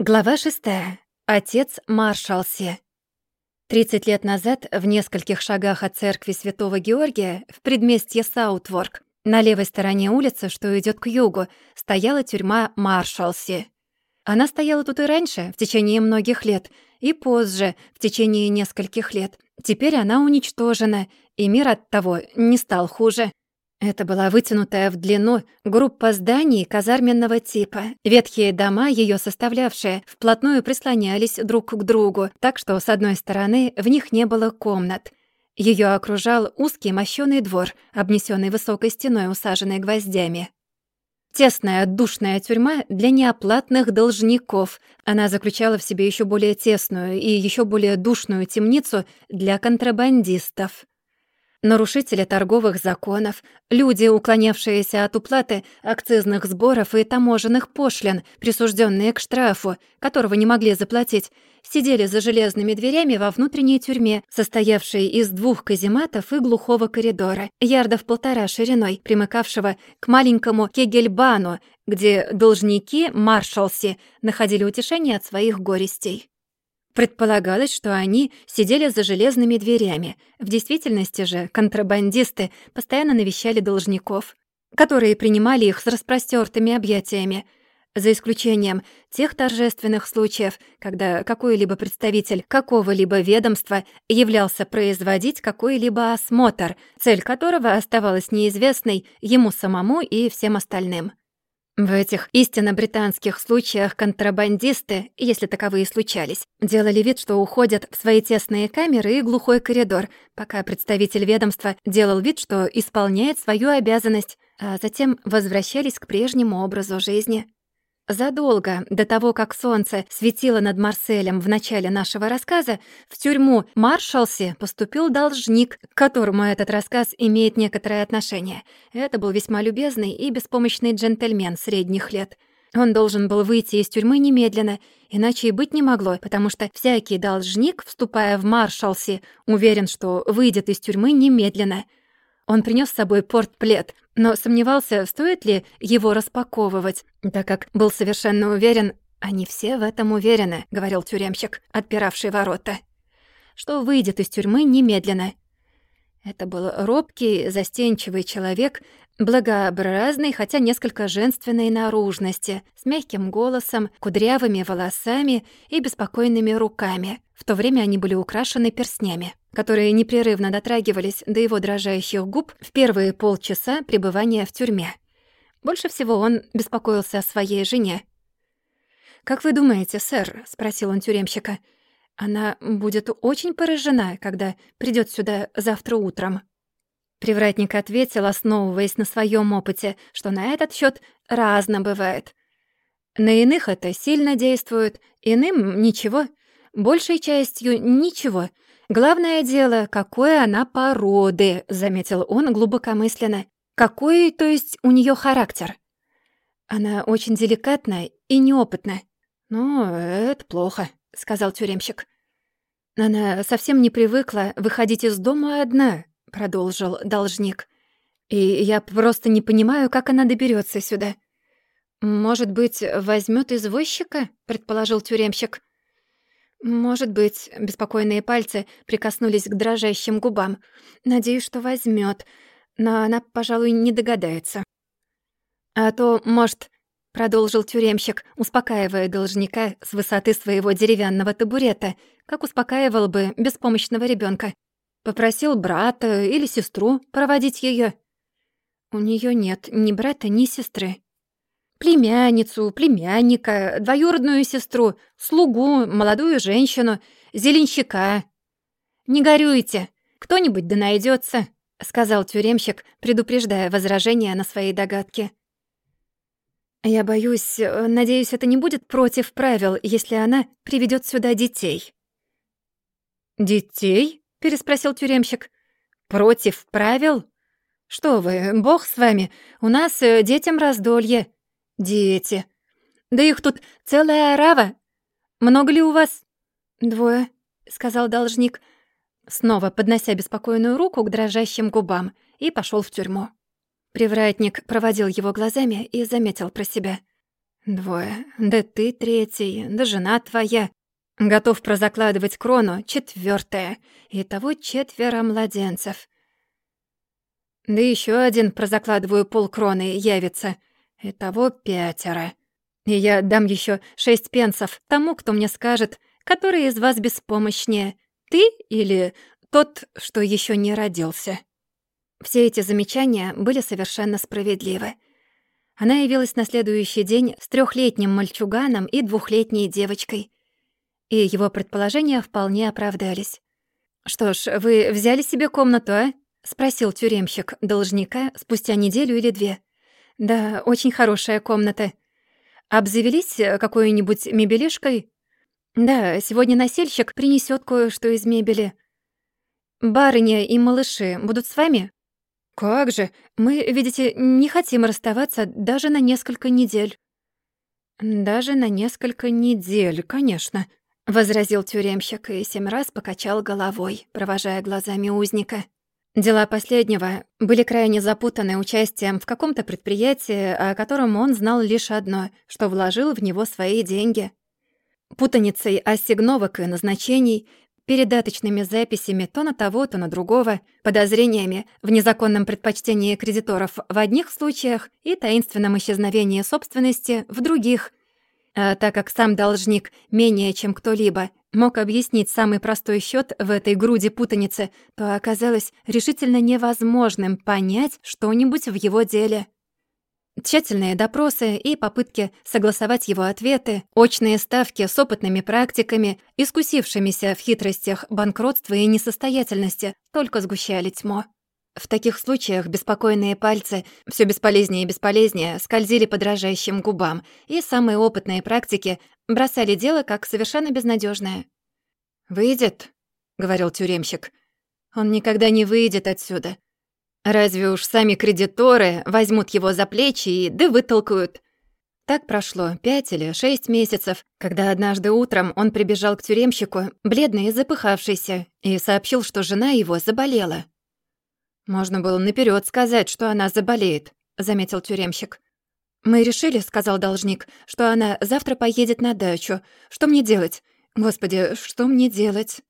Глава шестая. Отец Маршалси. 30 лет назад, в нескольких шагах от церкви Святого Георгия, в предместье Саутворк, на левой стороне улицы, что идет к югу, стояла тюрьма Маршалси. Она стояла тут и раньше, в течение многих лет, и позже, в течение нескольких лет. Теперь она уничтожена, и мир от того не стал хуже. Это была вытянутая в длину группа зданий казарменного типа. Ветхие дома, ее составлявшие, вплотную прислонялись друг к другу, так что, с одной стороны, в них не было комнат. Ее окружал узкий мощёный двор, обнесенный высокой стеной, усаженной гвоздями. Тесная, душная тюрьма для неоплатных должников. Она заключала в себе еще более тесную и еще более душную темницу для контрабандистов нарушители торговых законов, люди, уклонявшиеся от уплаты акцизных сборов и таможенных пошлин, присужденные к штрафу, которого не могли заплатить, сидели за железными дверями во внутренней тюрьме, состоявшей из двух казематов и глухого коридора, ярдов полтора шириной, примыкавшего к маленькому кегельбану, где должники Маршалси находили утешение от своих горестей. Предполагалось, что они сидели за железными дверями. В действительности же контрабандисты постоянно навещали должников, которые принимали их с распростертыми объятиями, за исключением тех торжественных случаев, когда какой-либо представитель какого-либо ведомства являлся производить какой-либо осмотр, цель которого оставалась неизвестной ему самому и всем остальным. В этих истинно британских случаях контрабандисты, если таковые случались, делали вид, что уходят в свои тесные камеры и глухой коридор, пока представитель ведомства делал вид, что исполняет свою обязанность, а затем возвращались к прежнему образу жизни. Задолго до того, как солнце светило над Марселем в начале нашего рассказа, в тюрьму Маршалси поступил должник, к которому этот рассказ имеет некоторое отношение. Это был весьма любезный и беспомощный джентльмен средних лет. Он должен был выйти из тюрьмы немедленно, иначе и быть не могло, потому что всякий должник, вступая в Маршалси, уверен, что выйдет из тюрьмы немедленно. Он принес с собой портплет, но сомневался, стоит ли его распаковывать, так как был совершенно уверен, «Они все в этом уверены», — говорил тюремщик, отпиравший ворота, «что выйдет из тюрьмы немедленно». Это был робкий, застенчивый человек, благообразный, хотя несколько женственной наружности, с мягким голосом, кудрявыми волосами и беспокойными руками. В то время они были украшены перстнями которые непрерывно дотрагивались до его дрожащих губ в первые полчаса пребывания в тюрьме. Больше всего он беспокоился о своей жене. «Как вы думаете, сэр?» — спросил он тюремщика. «Она будет очень поражена, когда придет сюда завтра утром». Привратник ответил, основываясь на своем опыте, что на этот счет разно бывает. На иных это сильно действует, иным — ничего, большей частью — ничего — «Главное дело, какой она породы», — заметил он глубокомысленно. «Какой, то есть, у нее характер?» «Она очень деликатная и неопытная». «Ну, это плохо», — сказал тюремщик. «Она совсем не привыкла выходить из дома одна», — продолжил должник. «И я просто не понимаю, как она доберется сюда». «Может быть, возьмет извозчика?» — предположил тюремщик. «Может быть», — беспокойные пальцы прикоснулись к дрожащим губам. «Надеюсь, что возьмет, но она, пожалуй, не догадается». «А то, может...» — продолжил тюремщик, успокаивая должника с высоты своего деревянного табурета, как успокаивал бы беспомощного ребенка. Попросил брата или сестру проводить ее. У нее нет ни брата, ни сестры племянницу, племянника, двоюродную сестру, слугу, молодую женщину, зеленщика. «Не горюйте, кто-нибудь да найдется, сказал тюремщик, предупреждая возражения на свои догадки. «Я боюсь, надеюсь, это не будет против правил, если она приведет сюда детей». «Детей?» — переспросил тюремщик. «Против правил? Что вы, бог с вами, у нас э, детям раздолье». «Дети. Да их тут целая орава. Много ли у вас?» «Двое», — сказал должник, снова поднося беспокойную руку к дрожащим губам, и пошел в тюрьму. Привратник проводил его глазами и заметил про себя. Двое. Да ты третий, да жена твоя. Готов прозакладывать крону четвертая. Итого четверо младенцев. Да еще один прозакладываю полкроны явится. Итого пятеро. И я дам еще шесть пенсов тому, кто мне скажет, который из вас беспомощнее, ты или тот, что еще не родился. Все эти замечания были совершенно справедливы. Она явилась на следующий день с трехлетним мальчуганом и двухлетней девочкой. И его предположения вполне оправдались. «Что ж, вы взяли себе комнату, а?» — спросил тюремщик должника спустя неделю или две. «Да, очень хорошая комната. Обзавелись какой-нибудь мебелишкой?» «Да, сегодня носильщик принесет кое-что из мебели». «Барыня и малыши будут с вами?» «Как же! Мы, видите, не хотим расставаться даже на несколько недель». «Даже на несколько недель, конечно», — возразил тюремщик и семь раз покачал головой, провожая глазами узника. Дела последнего были крайне запутаны участием в каком-то предприятии, о котором он знал лишь одно, что вложил в него свои деньги. Путаницей ассигновок и назначений, передаточными записями то на того, то на другого, подозрениями в незаконном предпочтении кредиторов в одних случаях и таинственном исчезновении собственности в других. А так как сам должник менее чем кто-либо мог объяснить самый простой счет в этой груди путаницы, то оказалось решительно невозможным понять что-нибудь в его деле. Тщательные допросы и попытки согласовать его ответы, очные ставки с опытными практиками, искусившимися в хитростях банкротства и несостоятельности, только сгущали тьму. В таких случаях беспокойные пальцы все бесполезнее и бесполезнее скользили по дрожащим губам, и самые опытные практики бросали дело как совершенно безнадежное. «Выйдет», — говорил тюремщик. «Он никогда не выйдет отсюда. Разве уж сами кредиторы возьмут его за плечи и да вытолкают. Так прошло пять или шесть месяцев, когда однажды утром он прибежал к тюремщику, бледный и запыхавшийся, и сообщил, что жена его заболела. «Можно было наперед сказать, что она заболеет», — заметил тюремщик. «Мы решили», — сказал должник, — «что она завтра поедет на дачу. Что мне делать? Господи, что мне делать?»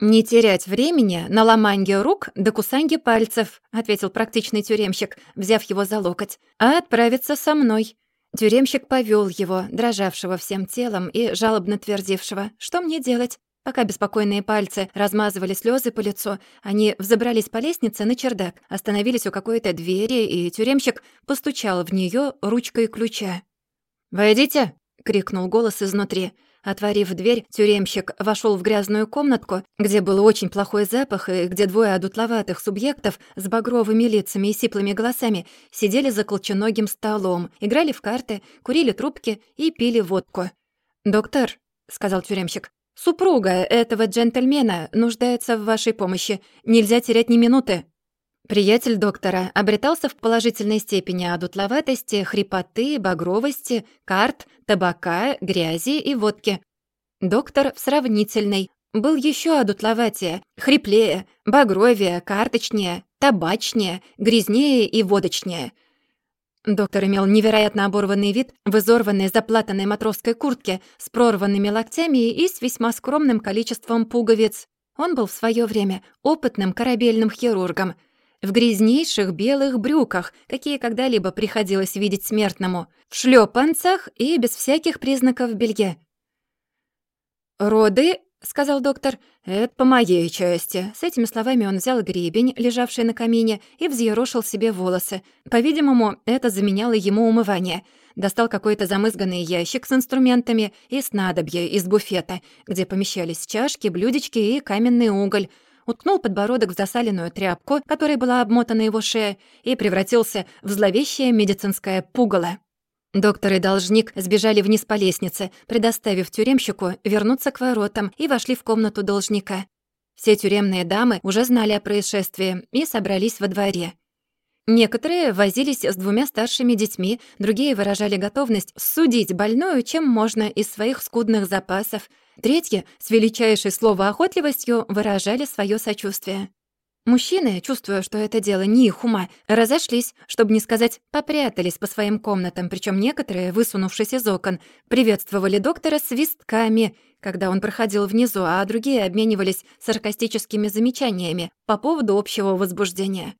«Не терять времени на ломанье рук до кусанье пальцев», — ответил практичный тюремщик, взяв его за локоть, «а отправиться со мной». Тюремщик повел его, дрожавшего всем телом и жалобно твердившего, «Что мне делать?» Пока беспокойные пальцы размазывали слезы по лицу, они взобрались по лестнице на чердак, остановились у какой-то двери, и тюремщик постучал в нее ручкой ключа. «Войдите!» — крикнул голос изнутри. Отворив дверь, тюремщик вошел в грязную комнатку, где был очень плохой запах и где двое одутловатых субъектов с багровыми лицами и сиплыми голосами сидели за колченогим столом, играли в карты, курили трубки и пили водку. «Доктор», — сказал тюремщик, — «супруга этого джентльмена нуждается в вашей помощи. Нельзя терять ни минуты». Приятель доктора обретался в положительной степени одутловатости, хрипоты, багровости, карт, табака, грязи и водки. Доктор в сравнительной. Был еще одутловатее, хриплее, багровее, карточнее, табачнее, грязнее и водочнее. Доктор имел невероятно оборванный вид в изорванной заплатанной матросской куртке с прорванными локтями и с весьма скромным количеством пуговиц. Он был в свое время опытным корабельным хирургом — в грязнейших белых брюках, какие когда-либо приходилось видеть смертному, в шлёпанцах и без всяких признаков белья. «Роды», — сказал доктор, — «это по моей части». С этими словами он взял гребень, лежавший на камине, и взъерошил себе волосы. По-видимому, это заменяло ему умывание. Достал какой-то замызганный ящик с инструментами и снадобье из буфета, где помещались чашки, блюдечки и каменный уголь — уткнул подбородок в засаленную тряпку, которой была обмотана его шея, и превратился в зловещее медицинское пугало. Доктор и должник сбежали вниз по лестнице, предоставив тюремщику вернуться к воротам и вошли в комнату должника. Все тюремные дамы уже знали о происшествии и собрались во дворе. Некоторые возились с двумя старшими детьми, другие выражали готовность судить больную, чем можно из своих скудных запасов. Третьи с величайшей словоохотливостью выражали свое сочувствие. Мужчины, чувствуя, что это дело не их ума, разошлись, чтобы не сказать попрятались по своим комнатам, причем некоторые, высунувшись из окон, приветствовали доктора свистками, когда он проходил внизу, а другие обменивались саркастическими замечаниями по поводу общего возбуждения.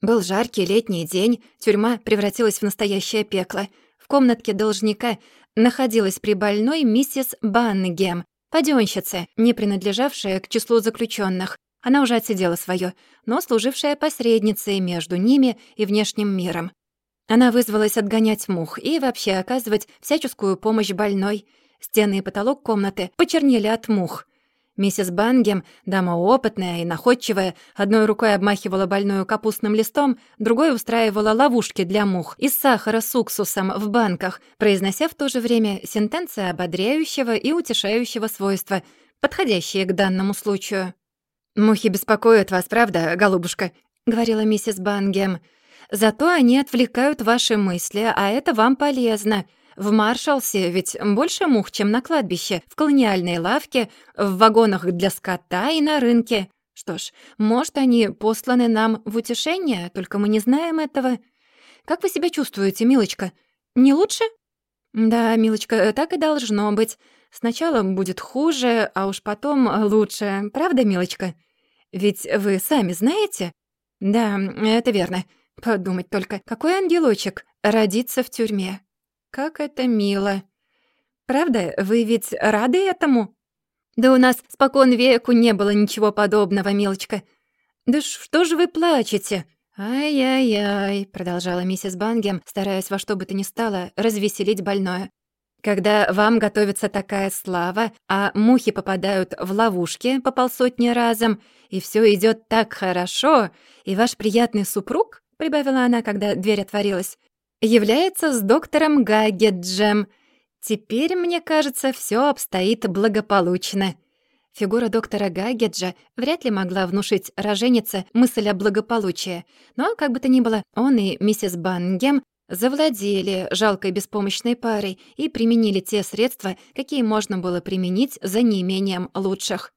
Был жаркий летний день, тюрьма превратилась в настоящее пекло. В комнатке должника находилась при больной миссис Баннегем, падёнщица, не принадлежавшая к числу заключенных, она уже отсидела свое, но служившая посредницей между ними и внешним миром. Она вызвалась отгонять мух и вообще оказывать всяческую помощь больной. Стены и потолок комнаты почернели от мух. Миссис Бангем, дама опытная и находчивая, одной рукой обмахивала больную капустным листом, другой устраивала ловушки для мух из сахара с уксусом в банках, произнося в то же время сентенции ободряющего и утешающего свойства, подходящие к данному случаю. «Мухи беспокоят вас, правда, голубушка?» — говорила миссис Бангем. «Зато они отвлекают ваши мысли, а это вам полезно. В Маршалсе ведь больше мух, чем на кладбище, в колониальной лавке, в вагонах для скота и на рынке. Что ж, может, они посланы нам в утешение, только мы не знаем этого. Как вы себя чувствуете, милочка? Не лучше?» «Да, милочка, так и должно быть. Сначала будет хуже, а уж потом лучше. Правда, милочка? Ведь вы сами знаете? Да, это верно. Подумать только, какой ангелочек родится в тюрьме. Как это мило. Правда, вы ведь рады этому? Да у нас спокон веку не было ничего подобного, милочка. Да что же вы плачете? «Ай-яй-яй», — продолжала миссис Бангем, стараясь во что бы то ни стало развеселить больное. Когда вам готовится такая слава, а мухи попадают в ловушки по полсотни разом, и все идет так хорошо, и ваш приятный супруг, — прибавила она, когда дверь отворилась, — является с доктором Гагеджем. Теперь, мне кажется, все обстоит благополучно. Фигура доктора Гагеджа вряд ли могла внушить роженице мысль о благополучии, но, как бы то ни было, он и миссис Бангем завладели жалкой беспомощной парой и применили те средства, какие можно было применить за неимением лучших.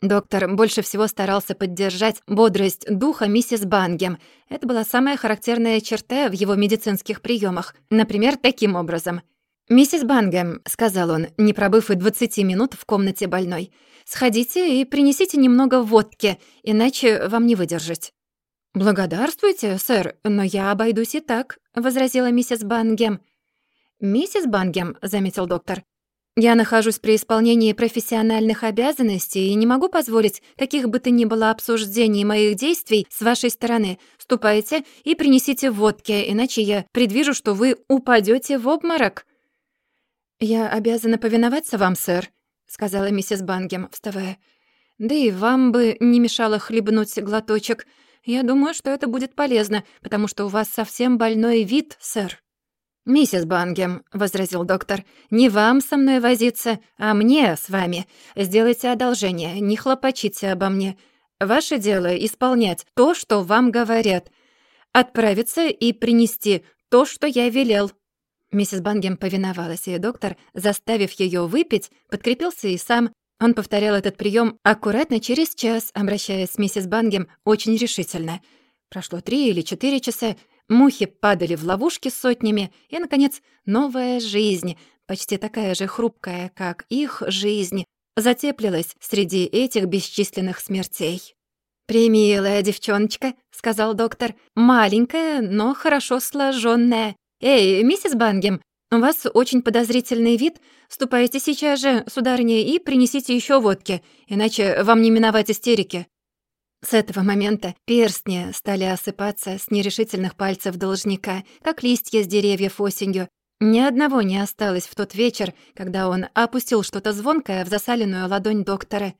Доктор больше всего старался поддержать бодрость духа миссис Бангем. Это была самая характерная черта в его медицинских приемах. Например, таким образом. «Миссис Бангем», — сказал он, не пробыв и 20 минут в комнате больной, «сходите и принесите немного водки, иначе вам не выдержать». «Благодарствуйте, сэр, но я обойдусь и так», — возразила миссис Бангем. «Миссис Бангем», — заметил доктор, «я нахожусь при исполнении профессиональных обязанностей и не могу позволить каких бы то ни было обсуждений моих действий с вашей стороны. Ступайте и принесите водки, иначе я предвижу, что вы упадете в обморок». «Я обязана повиноваться вам, сэр», — сказала миссис Бангем, вставая. «Да и вам бы не мешало хлебнуть глоточек». Я думаю, что это будет полезно, потому что у вас совсем больной вид, сэр». «Миссис Бангем», — возразил доктор, — «не вам со мной возиться, а мне с вами. Сделайте одолжение, не хлопочите обо мне. Ваше дело — исполнять то, что вам говорят. Отправиться и принести то, что я велел». Миссис Бангем повиновалась, и доктор, заставив ее выпить, подкрепился и сам, он повторял этот прием аккуратно через час, обращаясь с миссис Бангем очень решительно. Прошло три или четыре часа, мухи падали в ловушки сотнями, и, наконец, новая жизнь, почти такая же хрупкая, как их жизнь, затеплилась среди этих бесчисленных смертей. «Примилая девчоночка», — сказал доктор, — «маленькая, но хорошо сложенная. Эй, миссис Бангем, у вас очень подозрительный вид. Ступайте сейчас же, сударыня, и принесите еще водки, иначе вам не миновать истерики». С этого момента перстни стали осыпаться с нерешительных пальцев должника, как листья с деревьев осенью. Ни одного не осталось в тот вечер, когда он опустил что-то звонкое в засаленную ладонь доктора.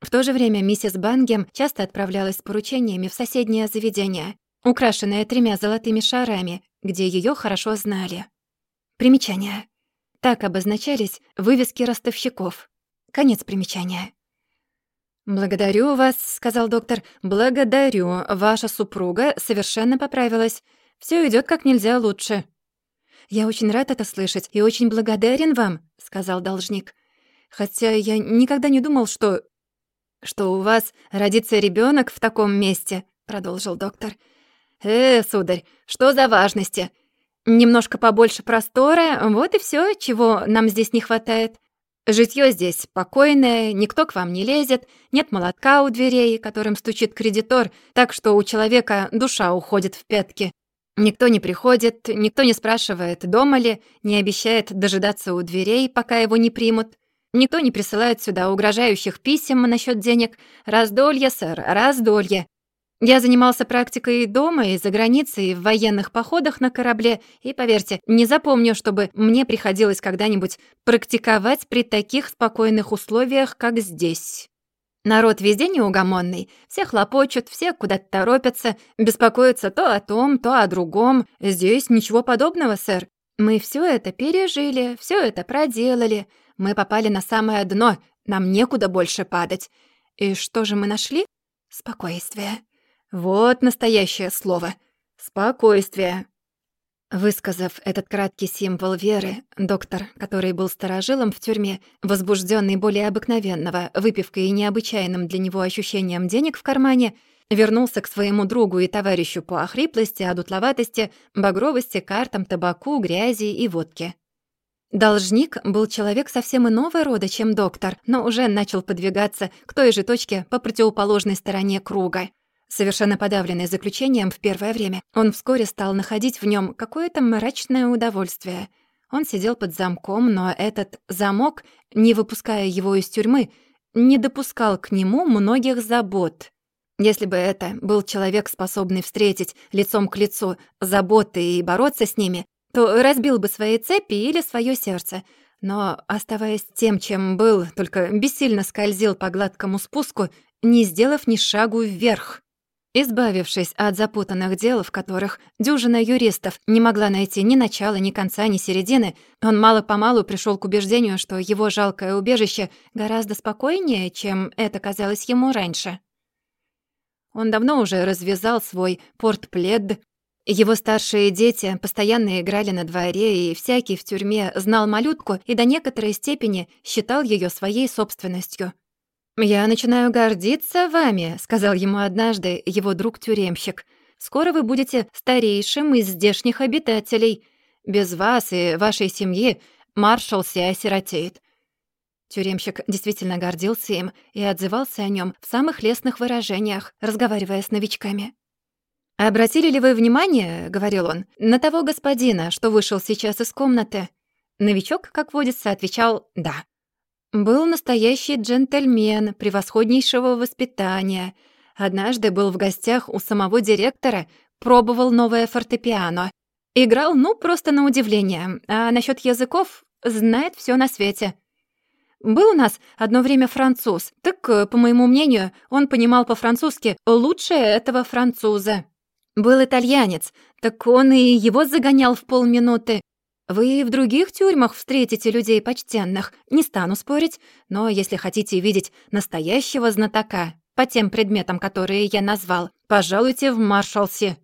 В то же время миссис Бангем часто отправлялась с поручениями в соседнее заведение, украшенное тремя золотыми шарами, где ее хорошо знали. Примечание. Так обозначались вывески ростовщиков. Конец примечания. «Благодарю вас», — сказал доктор. «Благодарю. Ваша супруга совершенно поправилась. Все идет как нельзя лучше». «Я очень рад это слышать и очень благодарен вам», — сказал должник. «Хотя я никогда не думал, что...» что у вас родится ребенок в таком месте», — продолжил доктор. «Э, сударь, что за важности? Немножко побольше простора, вот и все, чего нам здесь не хватает. Житье здесь спокойное, никто к вам не лезет, нет молотка у дверей, которым стучит кредитор, так что у человека душа уходит в пятки. Никто не приходит, никто не спрашивает, дома ли, не обещает дожидаться у дверей, пока его не примут. Никто не присылает сюда угрожающих писем насчет денег. Раздолье, сэр, раздолье. Я занимался практикой дома, и за границей, и в военных походах на корабле, и, поверьте, не запомню, чтобы мне приходилось когда-нибудь практиковать при таких спокойных условиях, как здесь. Народ везде неугомонный, все хлопочут, все куда-то торопятся, беспокоятся то о том, то о другом. Здесь ничего подобного, сэр. Мы все это пережили, все это проделали. Мы попали на самое дно, нам некуда больше падать. И что же мы нашли? Спокойствие. Вот настоящее слово. Спокойствие. Высказав этот краткий символ веры, доктор, который был старожилом в тюрьме, возбужденный более обыкновенного, выпивкой и необычайным для него ощущением денег в кармане, вернулся к своему другу и товарищу по охриплости, одутловатости, багровости, картам, табаку, грязи и водке. Должник был человек совсем иного рода, чем доктор, но уже начал подвигаться к той же точке по противоположной стороне круга. Совершенно подавленный заключением в первое время, он вскоре стал находить в нем какое-то мрачное удовольствие. Он сидел под замком, но этот замок, не выпуская его из тюрьмы, не допускал к нему многих забот. Если бы это был человек, способный встретить лицом к лицу заботы и бороться с ними, то разбил бы свои цепи или свое сердце. Но, оставаясь тем, чем был, только бессильно скользил по гладкому спуску, не сделав ни шагу вверх. Избавившись от запутанных дел, в которых дюжина юристов не могла найти ни начала, ни конца, ни середины, он мало-помалу пришел к убеждению, что его жалкое убежище гораздо спокойнее, чем это казалось ему раньше. Он давно уже развязал свой портплед. Его старшие дети постоянно играли на дворе, и всякий в тюрьме знал малютку и до некоторой степени считал ее своей собственностью — «Я начинаю гордиться вами», — сказал ему однажды его друг-тюремщик. «Скоро вы будете старейшим из здешних обитателей. Без вас и вашей семьи маршалси осиротеет». Тюремщик действительно гордился им и отзывался о нем в самых лестных выражениях, разговаривая с новичками. «Обратили ли вы внимание, — говорил он, — на того господина, что вышел сейчас из комнаты?» Новичок, как водится, отвечал «да». Был настоящий джентльмен, превосходнейшего воспитания. Однажды был в гостях у самого директора, пробовал новое фортепиано. Играл, ну, просто на удивление. А насчет языков знает все на свете. Был у нас одно время француз. Так, э, по моему мнению, он понимал по-французски лучше этого француза. Был итальянец. Так он и его загонял в полминуты. Вы и в других тюрьмах встретите людей почтенных, не стану спорить, но если хотите видеть настоящего знатока по тем предметам, которые я назвал, пожалуйте в Маршалсе».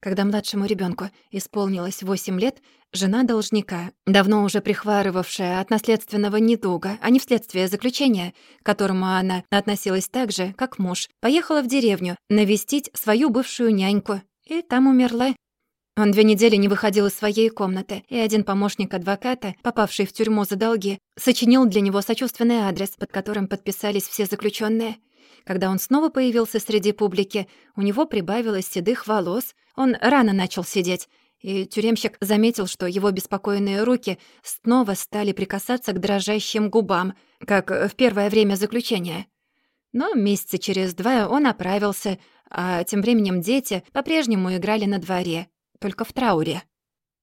Когда младшему ребенку исполнилось 8 лет, жена должника, давно уже прихварывавшая от наследственного недуга, а не вследствие заключения, к которому она относилась так же, как муж, поехала в деревню навестить свою бывшую няньку, и там умерла. Он две недели не выходил из своей комнаты, и один помощник адвоката, попавший в тюрьму за долги, сочинил для него сочувственный адрес, под которым подписались все заключенные. Когда он снова появился среди публики, у него прибавилось седых волос, он рано начал сидеть, и тюремщик заметил, что его беспокойные руки снова стали прикасаться к дрожащим губам, как в первое время заключения. Но месяца через два он оправился, а тем временем дети по-прежнему играли на дворе — только в трауре.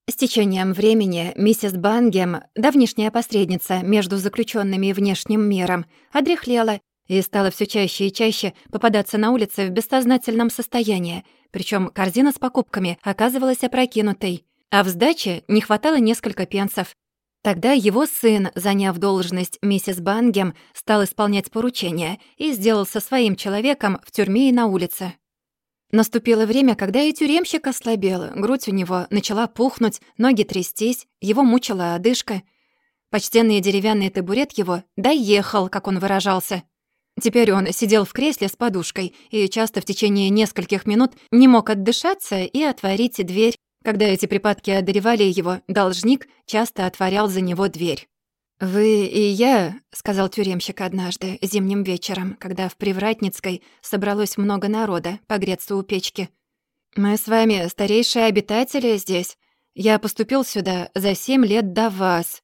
С течением времени миссис Бангем, давнишняя посредница между заключенными и внешним миром, одряхлела и стала все чаще и чаще попадаться на улице в бессознательном состоянии, причем корзина с покупками оказывалась опрокинутой, а в сдаче не хватало несколько пенсов. Тогда его сын, заняв должность миссис Бангем, стал исполнять поручения и сделался своим человеком в тюрьме и на улице. Наступило время, когда и тюремщик ослабел, грудь у него начала пухнуть, ноги трястись, его мучила одышка. Почтенный деревянный табурет его доехал, как он выражался. Теперь он сидел в кресле с подушкой и часто в течение нескольких минут не мог отдышаться и отворить дверь. Когда эти припадки одолевали его, должник часто отворял за него дверь. «Вы и я», — сказал тюремщик однажды, зимним вечером, когда в Привратницкой собралось много народа погреться у печки. «Мы с вами старейшие обитатели здесь. Я поступил сюда за семь лет до вас.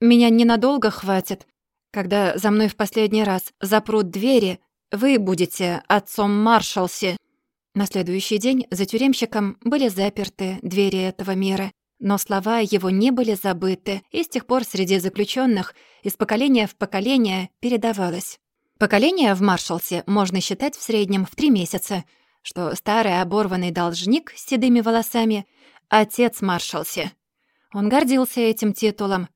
Меня ненадолго хватит. Когда за мной в последний раз запрут двери, вы будете отцом Маршалси». На следующий день за тюремщиком были заперты двери этого мира, но слова его не были забыты, и с тех пор среди заключенных из поколения в поколение передавалось. Поколение в Маршалсе можно считать в среднем в три месяца, что старый оборванный должник с седыми волосами — отец Маршалсе. Он гордился этим титулом.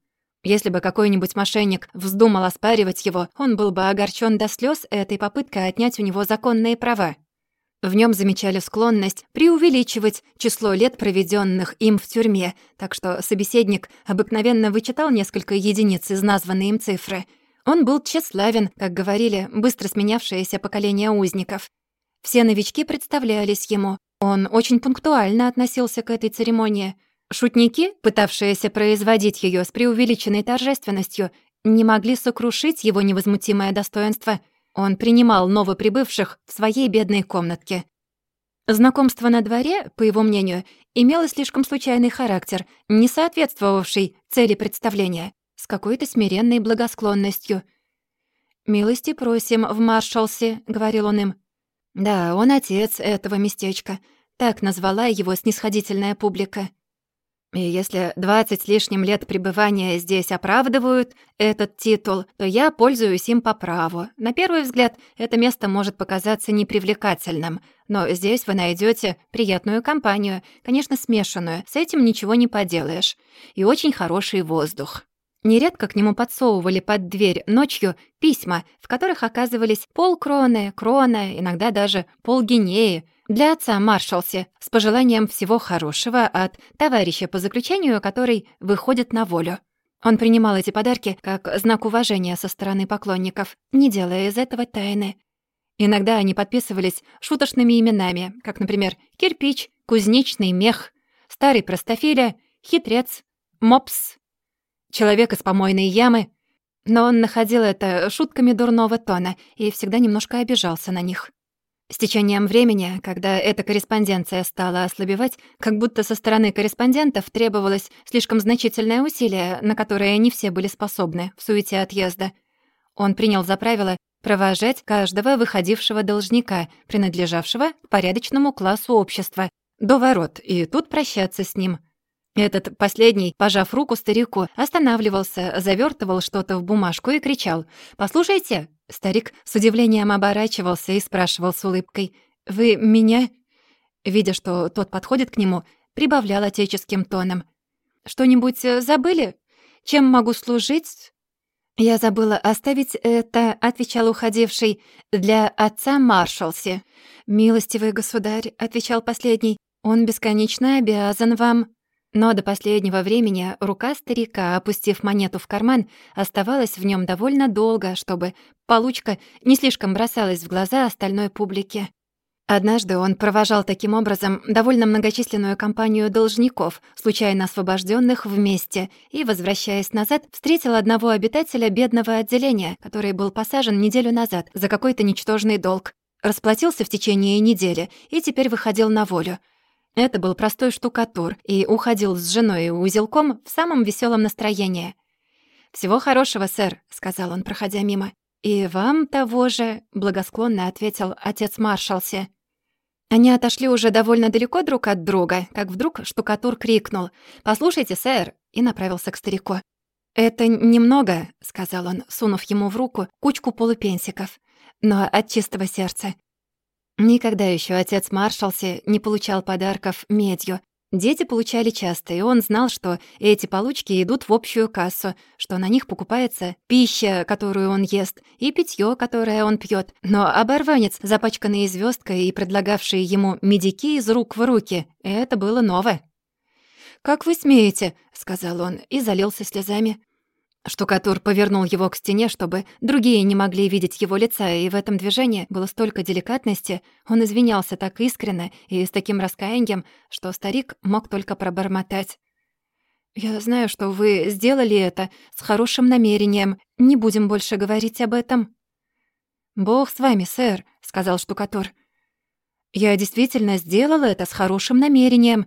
Если бы какой-нибудь мошенник вздумал оспаривать его, он был бы огорчен до слез этой попыткой отнять у него законные права. В нем замечали склонность преувеличивать число лет, проведенных им в тюрьме, так что собеседник обыкновенно вычитал несколько единиц из названной им цифры. Он был тщеславен, как говорили быстро сменявшееся поколение узников. Все новички представлялись ему. Он очень пунктуально относился к этой церемонии. Шутники, пытавшиеся производить ее с преувеличенной торжественностью, не могли сокрушить его невозмутимое достоинство — он принимал новоприбывших в своей бедной комнатке. Знакомство на дворе, по его мнению, имело слишком случайный характер, не соответствовавший цели представления, с какой-то смиренной благосклонностью. «Милости просим в Маршалсе», — говорил он им. Да, он отец этого местечка. Так назвала его снисходительная публика. И если двадцать с лишним лет пребывания здесь оправдывают этот титул, то я пользуюсь им по праву. На первый взгляд, это место может показаться непривлекательным, но здесь вы найдете приятную компанию, конечно, смешанную, с этим ничего не поделаешь, и очень хороший воздух. Нередко к нему подсовывали под дверь ночью письма, в которых оказывались полкроны, крона, иногда даже полгинеи — для отца Маршалси с пожеланием всего хорошего от товарища по заключению, который выходит на волю. Он принимал эти подарки как знак уважения со стороны поклонников, не делая из этого тайны. Иногда они подписывались шуточными именами, как, например, «Кирпич», «Кузнечный мех», «Старый простофиля», «Хитрец», «Мопс», «Человек из помойной ямы». Но он находил это шутками дурного тона и всегда немножко обижался на них. С течением времени, когда эта корреспонденция стала ослабевать, как будто со стороны корреспондентов требовалось слишком значительное усилие, на которое не все были способны в суете отъезда, он принял за правило провожать каждого выходившего должника, принадлежавшего к порядочному классу общества, до ворот, и тут прощаться с ним. Этот последний, пожав руку старику, останавливался, завертывал что-то в бумажку и кричал «Послушайте, Старик с удивлением оборачивался и спрашивал с улыбкой. «Вы меня?» Видя, что тот подходит к нему, прибавлял отеческим тоном. «Что-нибудь э, забыли? Чем могу служить?» «Я забыла оставить это», — отвечал уходивший, — «для отца Маршалси». «Милостивый государь», — отвечал последний, — «он бесконечно обязан вам». Но до последнего времени рука старика, опустив монету в карман, оставалась в нем довольно долго, чтобы получка не слишком бросалась в глаза остальной публике. Однажды он провожал таким образом довольно многочисленную компанию должников, случайно освобожденных вместе, и, возвращаясь назад, встретил одного обитателя бедного отделения, который был посажен неделю назад за какой-то ничтожный долг. Расплатился в течение недели и теперь выходил на волю. Это был простой штукатур и уходил с женой и узелком в самом веселом настроении. «Всего хорошего, сэр», — сказал он, проходя мимо. «И вам того же», — благосклонно ответил отец Маршалси. Они отошли уже довольно далеко друг от друга, как вдруг штукатур крикнул «Послушайте, сэр!» и направился к старику. «Это немного», — сказал он, сунув ему в руку кучку полупенсиков, «но от чистого сердца. Никогда еще отец Маршалси не получал подарков медью. Дети получали часто, и он знал, что эти получки идут в общую кассу, что на них покупается пища, которую он ест, и питье, которое он пьет. Но оборванец, запачканный звездкой и предлагавший ему медики из рук в руки, это было новое. «Как вы смеете?» — сказал он и залился слезами. Штукатур повернул его к стене, чтобы другие не могли видеть его лица, и в этом движении было столько деликатности, он извинялся так искренне и с таким раскаянием, что старик мог только пробормотать. «Я знаю, что вы сделали это с хорошим намерением. Не будем больше говорить об этом». «Бог с вами, сэр», — сказал штукатур. «Я действительно сделала это с хорошим намерением,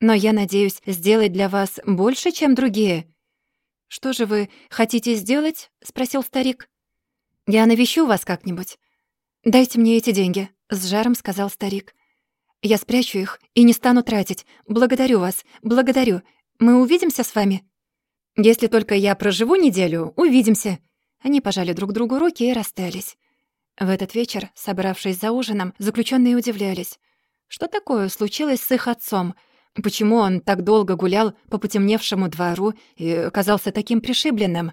но я надеюсь сделать для вас больше, чем другие». «Что же вы хотите сделать?» — спросил старик. «Я навещу вас как-нибудь. Дайте мне эти деньги», — с жаром сказал старик. «Я спрячу их и не стану тратить. Благодарю вас, благодарю. Мы увидимся с вами?» «Если только я проживу неделю, увидимся». Они пожали друг другу руки и расстались. В этот вечер, собравшись за ужином, заключенные удивлялись. Что такое случилось с их отцом — Почему он так долго гулял по потемневшему двору и казался таким пришибленным?